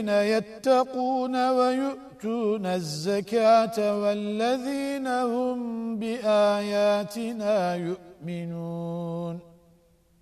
للذين يتقون ويؤتون الزكاة والذين هم بآياتنا يؤمنون.